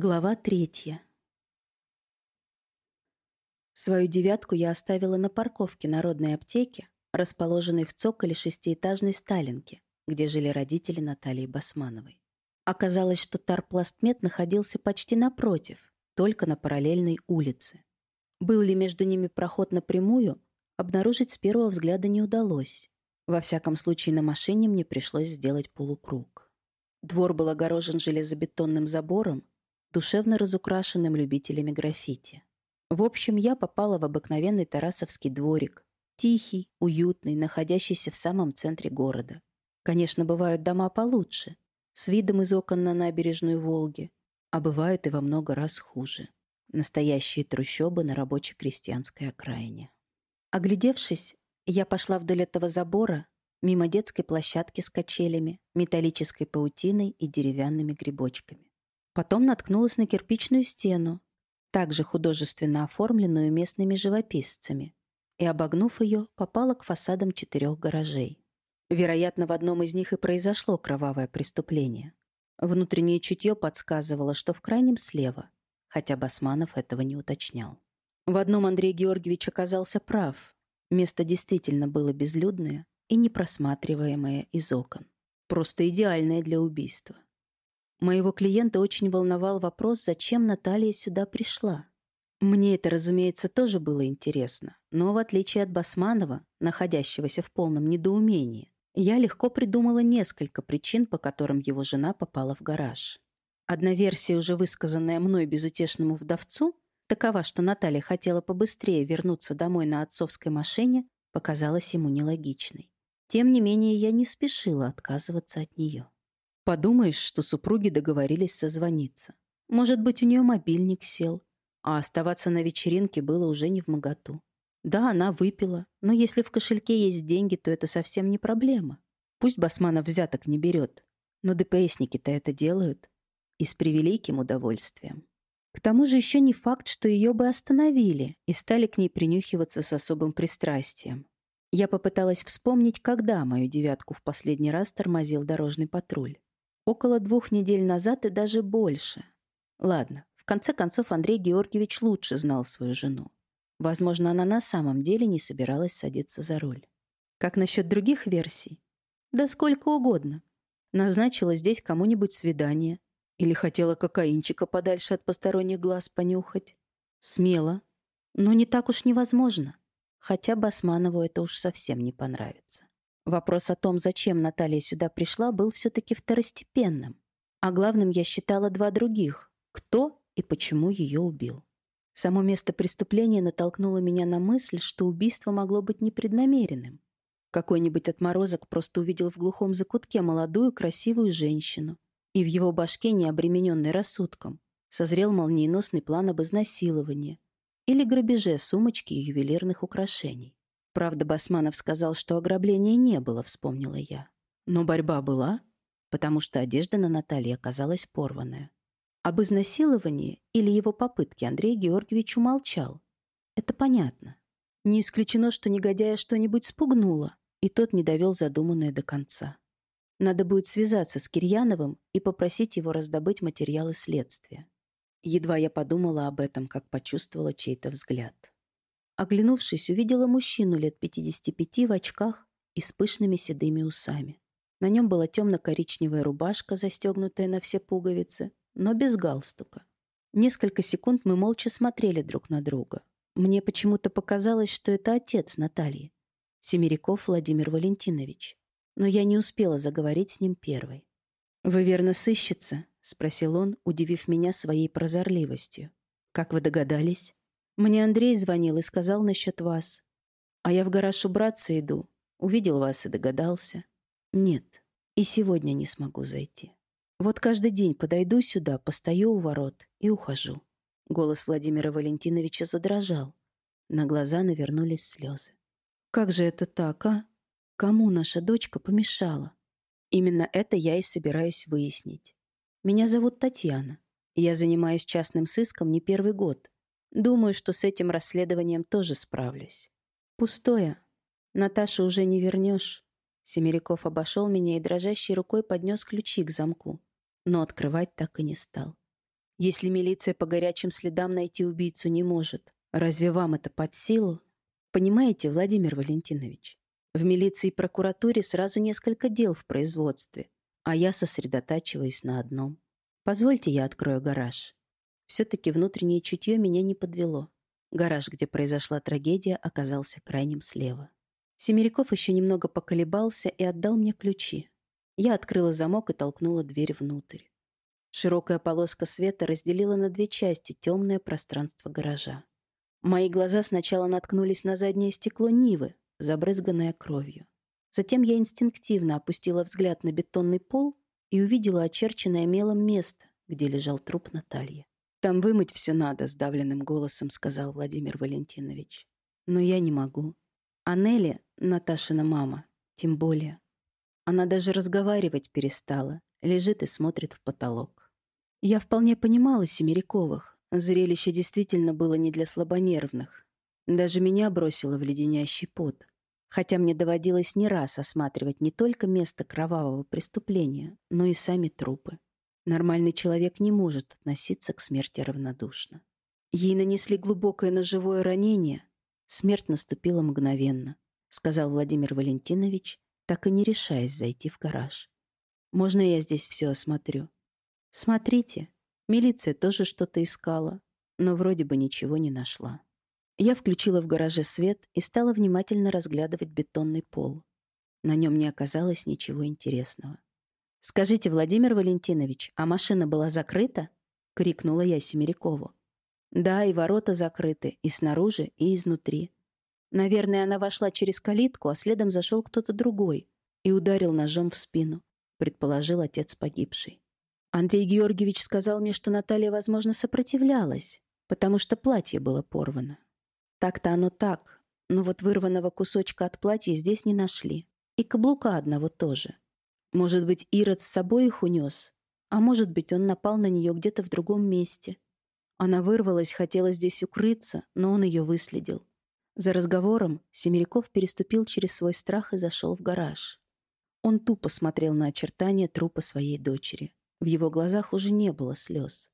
Глава третья. Свою девятку я оставила на парковке народной аптеки, расположенной в цоколе шестиэтажной Сталинки, где жили родители Натальи Басмановой. Оказалось, что Тарпластмет находился почти напротив, только на параллельной улице. Был ли между ними проход напрямую, обнаружить с первого взгляда не удалось. Во всяком случае, на машине мне пришлось сделать полукруг. Двор был огорожен железобетонным забором, душевно разукрашенным любителями граффити. В общем, я попала в обыкновенный Тарасовский дворик, тихий, уютный, находящийся в самом центре города. Конечно, бывают дома получше, с видом из окон на набережную Волги, а бывают и во много раз хуже. Настоящие трущобы на рабоче-крестьянской окраине. Оглядевшись, я пошла вдоль этого забора, мимо детской площадки с качелями, металлической паутиной и деревянными грибочками. Потом наткнулась на кирпичную стену, также художественно оформленную местными живописцами, и, обогнув ее, попала к фасадам четырех гаражей. Вероятно, в одном из них и произошло кровавое преступление. Внутреннее чутье подсказывало, что в крайнем слева, хотя Басманов этого не уточнял. В одном Андрей Георгиевич оказался прав. Место действительно было безлюдное и непросматриваемое из окон. Просто идеальное для убийства. Моего клиента очень волновал вопрос, зачем Наталья сюда пришла. Мне это, разумеется, тоже было интересно, но в отличие от Басманова, находящегося в полном недоумении, я легко придумала несколько причин, по которым его жена попала в гараж. Одна версия, уже высказанная мной безутешному вдовцу, такова, что Наталья хотела побыстрее вернуться домой на отцовской машине, показалась ему нелогичной. Тем не менее, я не спешила отказываться от нее. Подумаешь, что супруги договорились созвониться. Может быть, у нее мобильник сел, а оставаться на вечеринке было уже не в моготу. Да, она выпила, но если в кошельке есть деньги, то это совсем не проблема. Пусть Басманов взяток не берет, но ДПСники-то это делают. И с превеликим удовольствием. К тому же еще не факт, что ее бы остановили и стали к ней принюхиваться с особым пристрастием. Я попыталась вспомнить, когда мою девятку в последний раз тормозил дорожный патруль. Около двух недель назад и даже больше. Ладно, в конце концов Андрей Георгиевич лучше знал свою жену. Возможно, она на самом деле не собиралась садиться за руль. Как насчет других версий? Да сколько угодно. Назначила здесь кому-нибудь свидание. Или хотела кокаинчика подальше от посторонних глаз понюхать. Смело. Но не так уж невозможно. Хотя Басманову это уж совсем не понравится. Вопрос о том, зачем Наталья сюда пришла, был все-таки второстепенным. А главным я считала два других — кто и почему ее убил. Само место преступления натолкнуло меня на мысль, что убийство могло быть непреднамеренным. Какой-нибудь отморозок просто увидел в глухом закутке молодую красивую женщину, и в его башке, не обремененной рассудком, созрел молниеносный план об изнасиловании или грабеже сумочки и ювелирных украшений. Правда, Басманов сказал, что ограбления не было, вспомнила я. Но борьба была, потому что одежда на Наталье оказалась порванная. Об изнасиловании или его попытке Андрей Георгиевич умолчал. Это понятно. Не исключено, что негодяя что-нибудь спугнуло, и тот не довел задуманное до конца. Надо будет связаться с Кирьяновым и попросить его раздобыть материалы следствия. Едва я подумала об этом, как почувствовала чей-то взгляд. Оглянувшись, увидела мужчину лет 55 в очках и с пышными седыми усами. На нем была темно-коричневая рубашка, застегнутая на все пуговицы, но без галстука. Несколько секунд мы молча смотрели друг на друга. Мне почему-то показалось, что это отец Натальи, Семеряков Владимир Валентинович. Но я не успела заговорить с ним первой. «Вы верно сыщица?» — спросил он, удивив меня своей прозорливостью. «Как вы догадались?» Мне Андрей звонил и сказал насчет вас. А я в гараж убраться иду. Увидел вас и догадался. Нет, и сегодня не смогу зайти. Вот каждый день подойду сюда, постою у ворот и ухожу. Голос Владимира Валентиновича задрожал. На глаза навернулись слезы. Как же это так, а? Кому наша дочка помешала? Именно это я и собираюсь выяснить. Меня зовут Татьяна. Я занимаюсь частным сыском не первый год. Думаю, что с этим расследованием тоже справлюсь. Пустое. Наташу уже не вернешь. Семеряков обошел меня и дрожащей рукой поднес ключи к замку, но открывать так и не стал. Если милиция по горячим следам найти убийцу не может, разве вам это под силу? Понимаете, Владимир Валентинович, в милиции и прокуратуре сразу несколько дел в производстве, а я сосредотачиваюсь на одном. Позвольте, я открою гараж. Все-таки внутреннее чутье меня не подвело. Гараж, где произошла трагедия, оказался крайним слева. Семеряков еще немного поколебался и отдал мне ключи. Я открыла замок и толкнула дверь внутрь. Широкая полоска света разделила на две части темное пространство гаража. Мои глаза сначала наткнулись на заднее стекло Нивы, забрызганное кровью. Затем я инстинктивно опустила взгляд на бетонный пол и увидела очерченное мелом место, где лежал труп Натальи. «Там вымыть все надо», — сдавленным голосом сказал Владимир Валентинович. «Но я не могу. А Нелли, Наташина мама, тем более. Она даже разговаривать перестала, лежит и смотрит в потолок. Я вполне понимала Семеряковых. Зрелище действительно было не для слабонервных. Даже меня бросило в леденящий пот. Хотя мне доводилось не раз осматривать не только место кровавого преступления, но и сами трупы. Нормальный человек не может относиться к смерти равнодушно. Ей нанесли глубокое ножевое ранение. Смерть наступила мгновенно, сказал Владимир Валентинович, так и не решаясь зайти в гараж. Можно я здесь все осмотрю? Смотрите, милиция тоже что-то искала, но вроде бы ничего не нашла. Я включила в гараже свет и стала внимательно разглядывать бетонный пол. На нем не оказалось ничего интересного. «Скажите, Владимир Валентинович, а машина была закрыта?» — крикнула я Семерякову. «Да, и ворота закрыты, и снаружи, и изнутри. Наверное, она вошла через калитку, а следом зашел кто-то другой и ударил ножом в спину», — предположил отец погибшей. Андрей Георгиевич сказал мне, что Наталья, возможно, сопротивлялась, потому что платье было порвано. Так-то оно так, но вот вырванного кусочка от платья здесь не нашли. И каблука одного тоже. Может быть, Ирод с собой их унес, а может быть, он напал на нее где-то в другом месте. Она вырвалась, хотела здесь укрыться, но он ее выследил. За разговором Семеряков переступил через свой страх и зашел в гараж. Он тупо смотрел на очертания трупа своей дочери. В его глазах уже не было слез.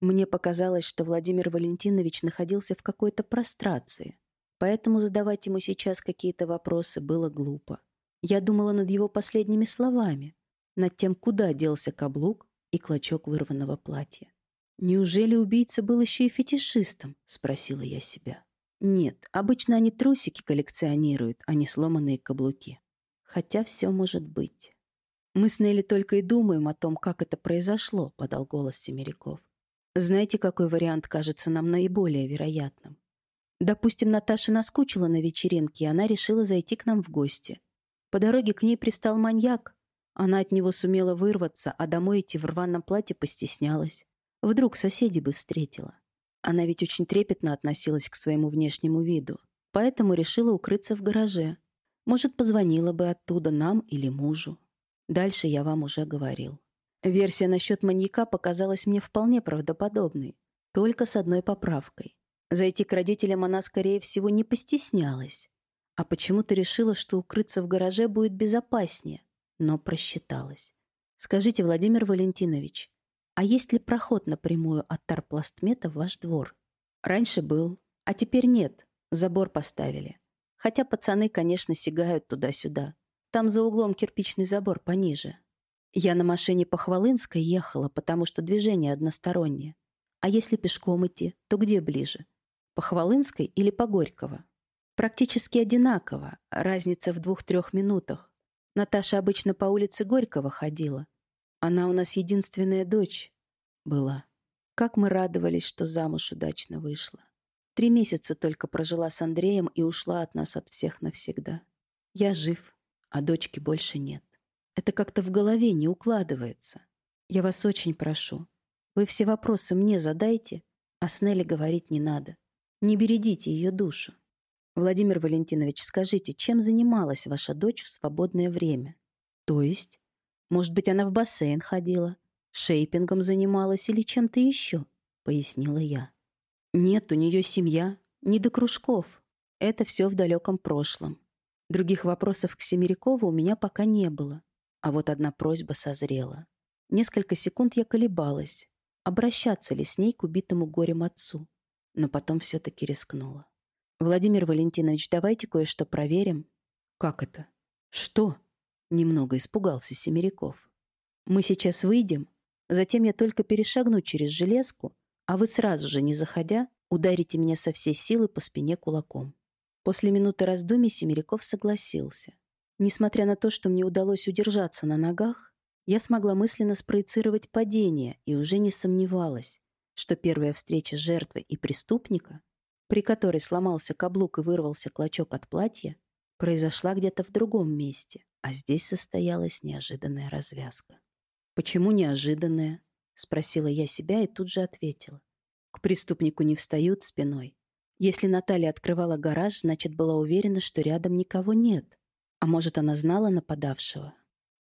Мне показалось, что Владимир Валентинович находился в какой-то прострации, поэтому задавать ему сейчас какие-то вопросы было глупо. Я думала над его последними словами, над тем, куда делся каблук и клочок вырванного платья. «Неужели убийца был еще и фетишистом?» — спросила я себя. «Нет, обычно они трусики коллекционируют, а не сломанные каблуки. Хотя все может быть». «Мы с Нелли только и думаем о том, как это произошло», — подал голос Семеряков. «Знаете, какой вариант кажется нам наиболее вероятным? Допустим, Наташа наскучила на вечеринке, и она решила зайти к нам в гости. По дороге к ней пристал маньяк. Она от него сумела вырваться, а домой идти в рваном платье постеснялась. Вдруг соседи бы встретила. Она ведь очень трепетно относилась к своему внешнему виду, поэтому решила укрыться в гараже. Может, позвонила бы оттуда нам или мужу. Дальше я вам уже говорил. Версия насчет маньяка показалась мне вполне правдоподобной, только с одной поправкой. Зайти к родителям она, скорее всего, не постеснялась а почему-то решила, что укрыться в гараже будет безопаснее, но просчиталась. Скажите, Владимир Валентинович, а есть ли проход напрямую от Тарпластмета в ваш двор? Раньше был, а теперь нет, забор поставили. Хотя пацаны, конечно, сигают туда-сюда. Там за углом кирпичный забор пониже. Я на машине по Хвалынской ехала, потому что движение одностороннее. А если пешком идти, то где ближе? По Хвалынской или по Горького? Практически одинаково, разница в двух-трех минутах. Наташа обычно по улице Горького ходила. Она у нас единственная дочь была. Как мы радовались, что замуж удачно вышла. Три месяца только прожила с Андреем и ушла от нас от всех навсегда. Я жив, а дочки больше нет. Это как-то в голове не укладывается. Я вас очень прошу. Вы все вопросы мне задайте, а с Нелли говорить не надо. Не бередите ее душу. Владимир Валентинович, скажите, чем занималась ваша дочь в свободное время? То есть? Может быть, она в бассейн ходила, шейпингом занималась или чем-то еще? Пояснила я. Нет, у нее семья, не до кружков. Это все в далеком прошлом. Других вопросов к Семерякову у меня пока не было. А вот одна просьба созрела. Несколько секунд я колебалась. обращаться ли с ней к убитому горем отцу. Но потом все-таки рискнула. «Владимир Валентинович, давайте кое-что проверим». «Как это? Что?» Немного испугался Семеряков. «Мы сейчас выйдем, затем я только перешагну через железку, а вы сразу же, не заходя, ударите меня со всей силы по спине кулаком». После минуты раздумий Семеряков согласился. Несмотря на то, что мне удалось удержаться на ногах, я смогла мысленно спроецировать падение и уже не сомневалась, что первая встреча жертвы и преступника, при которой сломался каблук и вырвался клочок от платья, произошла где-то в другом месте, а здесь состоялась неожиданная развязка. «Почему неожиданная?» — спросила я себя и тут же ответила. К преступнику не встают спиной, если Наталья открывала гараж, значит, была уверена, что рядом никого нет. А может, она знала нападавшего?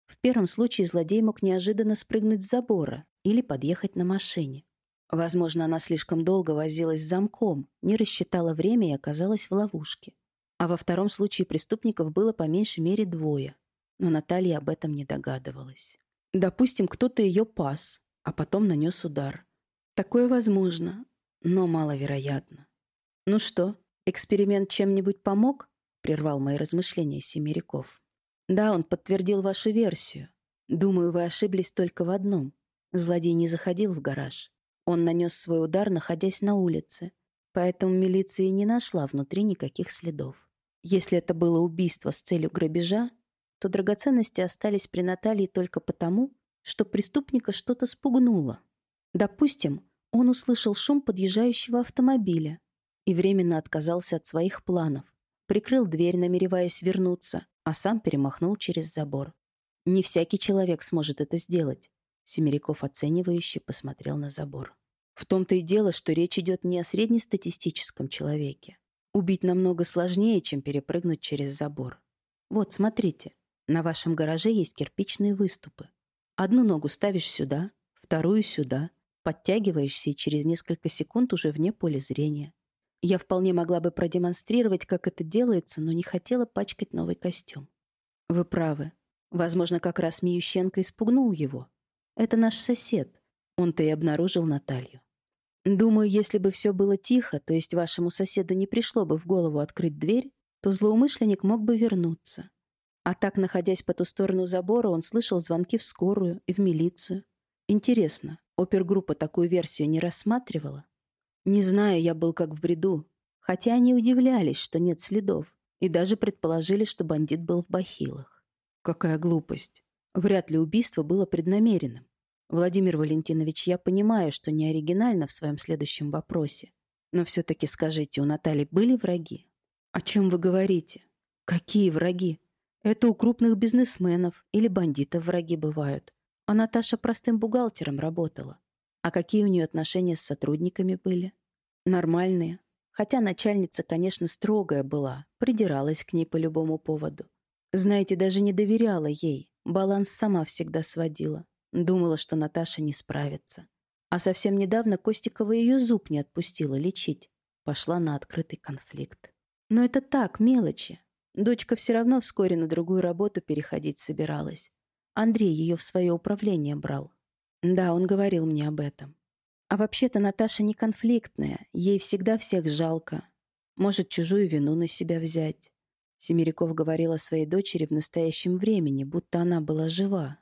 В первом случае злодей мог неожиданно спрыгнуть с забора или подъехать на машине. Возможно, она слишком долго возилась с замком, не рассчитала время и оказалась в ловушке. А во втором случае преступников было по меньшей мере двое. Но Наталья об этом не догадывалась. Допустим, кто-то ее пас, а потом нанес удар. Такое возможно, но маловероятно. «Ну что, эксперимент чем-нибудь помог?» — прервал мои размышления Семеряков. «Да, он подтвердил вашу версию. Думаю, вы ошиблись только в одном. Злодей не заходил в гараж. Он нанес свой удар, находясь на улице. Поэтому милиция не нашла внутри никаких следов. Если это было убийство с целью грабежа, то драгоценности остались при Наталье только потому, что преступника что-то спугнуло. Допустим, он услышал шум подъезжающего автомобиля, и временно отказался от своих планов. Прикрыл дверь, намереваясь вернуться, а сам перемахнул через забор. Не всякий человек сможет это сделать. Семеряков оценивающе посмотрел на забор. В том-то и дело, что речь идет не о среднестатистическом человеке. Убить намного сложнее, чем перепрыгнуть через забор. Вот, смотрите, на вашем гараже есть кирпичные выступы. Одну ногу ставишь сюда, вторую сюда, подтягиваешься и через несколько секунд уже вне поля зрения. Я вполне могла бы продемонстрировать, как это делается, но не хотела пачкать новый костюм. Вы правы. Возможно, как раз Миющенко испугнул его. Это наш сосед. Он-то и обнаружил Наталью. Думаю, если бы все было тихо, то есть вашему соседу не пришло бы в голову открыть дверь, то злоумышленник мог бы вернуться. А так, находясь по ту сторону забора, он слышал звонки в скорую и в милицию. Интересно, опергруппа такую версию не рассматривала? Не знаю, я был как в бреду. Хотя они удивлялись, что нет следов, и даже предположили, что бандит был в бахилах. Какая глупость. Вряд ли убийство было преднамеренным. Владимир Валентинович, я понимаю, что не оригинально в своем следующем вопросе. Но все-таки скажите, у Натальи были враги? О чем вы говорите? Какие враги? Это у крупных бизнесменов или бандитов враги бывают. А Наташа простым бухгалтером работала. А какие у нее отношения с сотрудниками были? Нормальные. Хотя начальница, конечно, строгая была, придиралась к ней по любому поводу. Знаете, даже не доверяла ей, баланс сама всегда сводила. Думала, что Наташа не справится. А совсем недавно Костикова ее зуб не отпустила лечить. Пошла на открытый конфликт. Но это так, мелочи. Дочка все равно вскоре на другую работу переходить собиралась. Андрей ее в свое управление брал. Да, он говорил мне об этом. А вообще-то Наташа не конфликтная, ей всегда всех жалко. Может, чужую вину на себя взять. Семеряков говорил о своей дочери в настоящем времени, будто она была жива.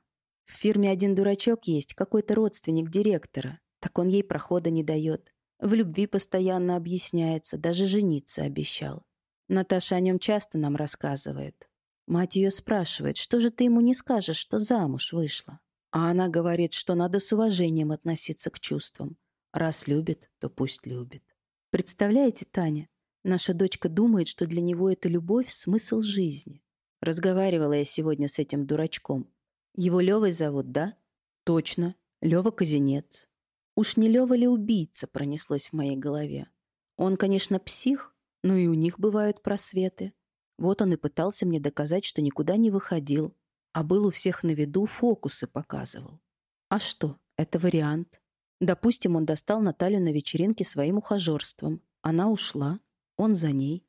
В фирме один дурачок есть, какой-то родственник директора. Так он ей прохода не дает. В любви постоянно объясняется, даже жениться обещал. Наташа о нем часто нам рассказывает. Мать ее спрашивает, что же ты ему не скажешь, что замуж вышла? А она говорит, что надо с уважением относиться к чувствам. Раз любит, то пусть любит. Представляете, Таня, наша дочка думает, что для него это любовь — смысл жизни. Разговаривала я сегодня с этим дурачком. Его Левой зовут, да? Точно. Лева Казинец. Уж не Лева ли убийца пронеслось в моей голове. Он, конечно, псих, но и у них бывают просветы. Вот он и пытался мне доказать, что никуда не выходил, а был у всех на виду, фокусы показывал. А что, это вариант. Допустим, он достал Наталью на вечеринке своим ухажерством. Она ушла, он за ней.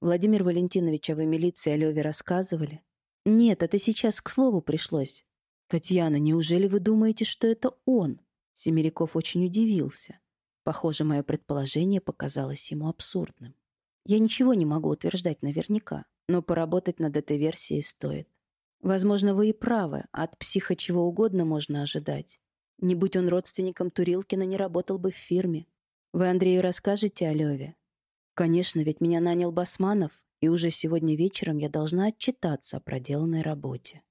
Владимир Валентинович, а вы милиции о Леве рассказывали? Нет, это сейчас к слову пришлось. Татьяна, неужели вы думаете, что это он? Семеряков очень удивился. Похоже, мое предположение показалось ему абсурдным. Я ничего не могу утверждать наверняка, но поработать над этой версией стоит. Возможно, вы и правы, от психа чего угодно можно ожидать. Не будь он родственником Турилкина, не работал бы в фирме. Вы Андрею расскажете о Леве? Конечно, ведь меня нанял Басманов, и уже сегодня вечером я должна отчитаться о проделанной работе.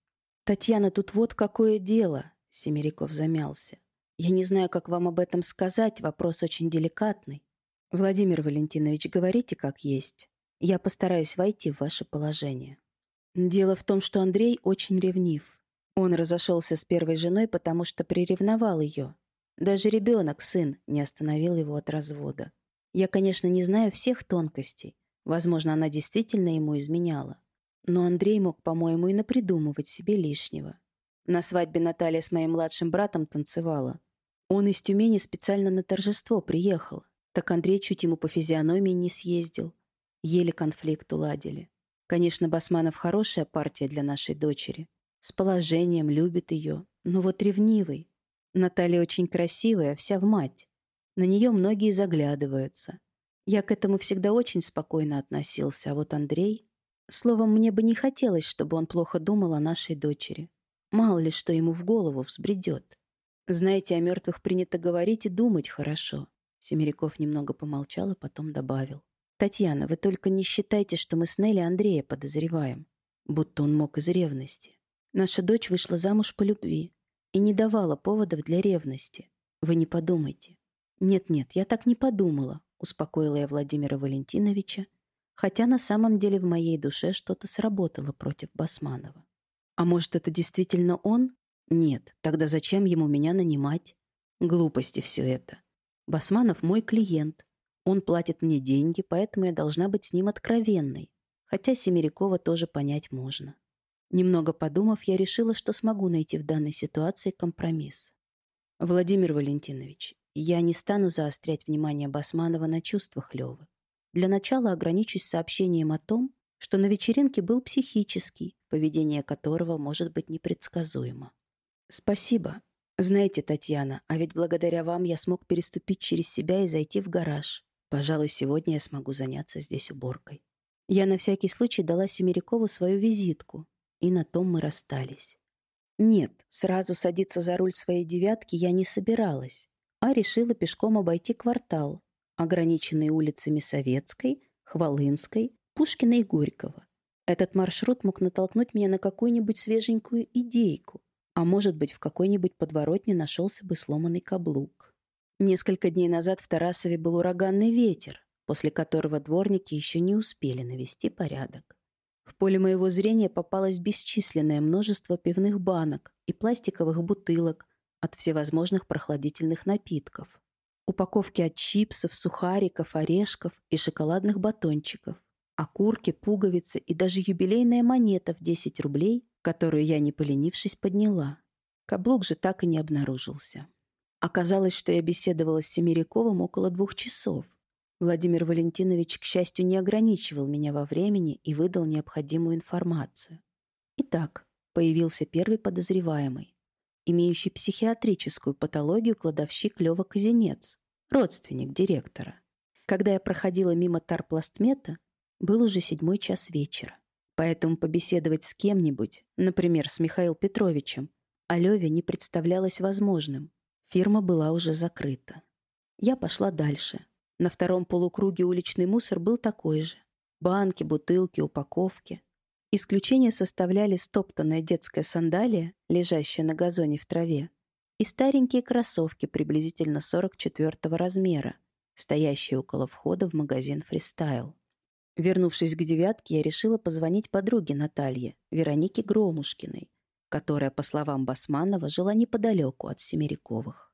Татьяна, тут вот какое дело, Семеряков замялся. Я не знаю, как вам об этом сказать, вопрос очень деликатный. Владимир Валентинович, говорите как есть. Я постараюсь войти в ваше положение. Дело в том, что Андрей очень ревнив. Он разошелся с первой женой, потому что приревновал ее. Даже ребенок, сын, не остановил его от развода. Я, конечно, не знаю всех тонкостей. Возможно, она действительно ему изменяла. Но Андрей мог, по-моему, и напридумывать себе лишнего. На свадьбе Наталья с моим младшим братом танцевала. Он из Тюмени специально на торжество приехал. Так Андрей чуть ему по физиономии не съездил. Еле конфликт уладили. Конечно, Басманов хорошая партия для нашей дочери. С положением, любит ее. Но вот ревнивый. Наталья очень красивая, вся в мать. На нее многие заглядываются. Я к этому всегда очень спокойно относился, а вот Андрей... Словом, мне бы не хотелось, чтобы он плохо думал о нашей дочери. Мало ли, что ему в голову взбредет. Знаете, о мертвых принято говорить и думать хорошо. Семеряков немного помолчал, и потом добавил. «Татьяна, вы только не считайте, что мы с Нелли Андрея подозреваем. Будто он мог из ревности. Наша дочь вышла замуж по любви и не давала поводов для ревности. Вы не подумайте. «Нет-нет, я так не подумала», — успокоила я Владимира Валентиновича, хотя на самом деле в моей душе что-то сработало против Басманова. «А может, это действительно он? Нет, тогда зачем ему меня нанимать? Глупости все это. Басманов мой клиент. Он платит мне деньги, поэтому я должна быть с ним откровенной. Хотя Семерякова тоже понять можно. Немного подумав, я решила, что смогу найти в данной ситуации компромисс. Владимир Валентинович, я не стану заострять внимание Басманова на чувствах Лёвы. Для начала ограничусь сообщением о том, что на вечеринке был психический, поведение которого может быть непредсказуемо. Спасибо. Знаете, Татьяна, а ведь благодаря вам я смог переступить через себя и зайти в гараж. Пожалуй, сегодня я смогу заняться здесь уборкой. Я на всякий случай дала Семерякову свою визитку, и на том мы расстались. Нет, сразу садиться за руль своей девятки я не собиралась а решила пешком обойти квартал, ограниченный улицами Советской, Хвалынской, Пушкина и Горького. Этот маршрут мог натолкнуть меня на какую-нибудь свеженькую идейку, а может быть, в какой-нибудь подворотне нашелся бы сломанный каблук. Несколько дней назад в Тарасове был ураганный ветер, после которого дворники еще не успели навести порядок. В поле моего зрения попалось бесчисленное множество пивных банок и пластиковых бутылок, от всевозможных прохладительных напитков. Упаковки от чипсов, сухариков, орешков и шоколадных батончиков. Окурки, пуговицы и даже юбилейная монета в 10 рублей, которую я, не поленившись, подняла. Каблук же так и не обнаружился. Оказалось, что я беседовала с Семеряковым около двух часов. Владимир Валентинович, к счастью, не ограничивал меня во времени и выдал необходимую информацию. Итак, появился первый подозреваемый имеющий психиатрическую патологию кладовщик Лёва Казинец, родственник директора. Когда я проходила мимо тарпластмета, был уже седьмой час вечера. Поэтому побеседовать с кем-нибудь, например, с Михаилом Петровичем, о Лёве не представлялось возможным. Фирма была уже закрыта. Я пошла дальше. На втором полукруге уличный мусор был такой же. Банки, бутылки, упаковки. Исключение составляли стоптанная детская сандалия, лежащая на газоне в траве, и старенькие кроссовки приблизительно 44 размера, стоящие около входа в магазин «Фристайл». Вернувшись к девятке, я решила позвонить подруге Наталье, Веронике Громушкиной, которая, по словам Басманова, жила неподалеку от Семеряковых.